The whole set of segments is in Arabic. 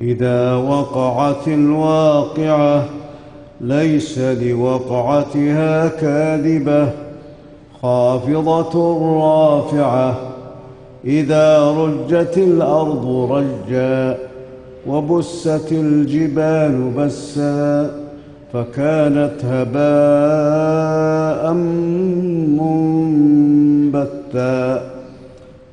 إذا وقعت الواقعة ليس لوقعتها كاذبة خافضة رافعة. إذا رجت الأرض رجا وبست الجبال بسا فكانت هباء منبتا.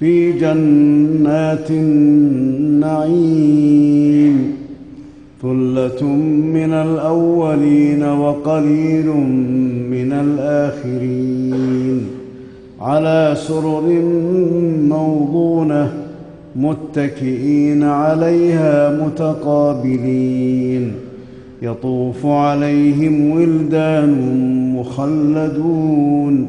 في جنات النعيم. ثلة من الأولين وقليل من الآخرين. على سرر موضونة متكئين عليها متقابلين. يطوف عليهم ولدان مخلدون.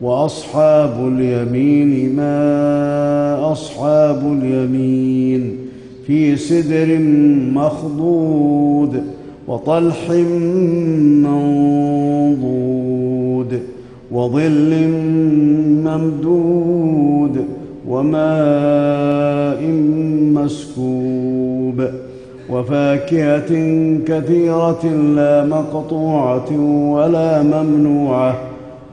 وأصحاب اليمين ما أصحاب اليمين في سدر مخضود وطلح منضود وظل ممدود وماء مسكوب وفاكهة كثيرة لا مقطوعة ولا ممنوعة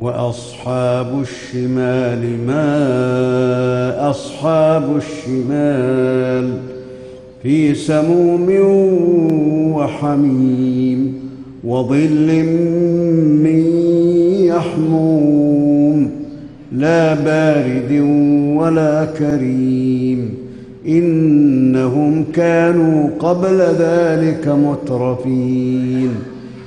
وأصحاب الشمال ما أصحاب الشمال في سموم وحميم وظل من يحموم لا بارد ولا كريم إنهم كانوا قبل ذلك مترفين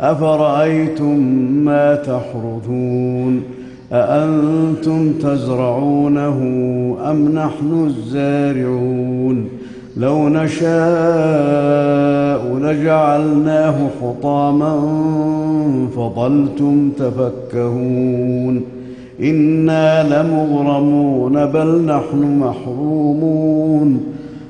أفرأيتم ما تحرثون؟ أأنتم تزرعونه أم نحن الزارعون؟ لو نشاء لجعلناه حطاما فظلتم تفكهون. إنا لمغرمون بل نحن محرومون.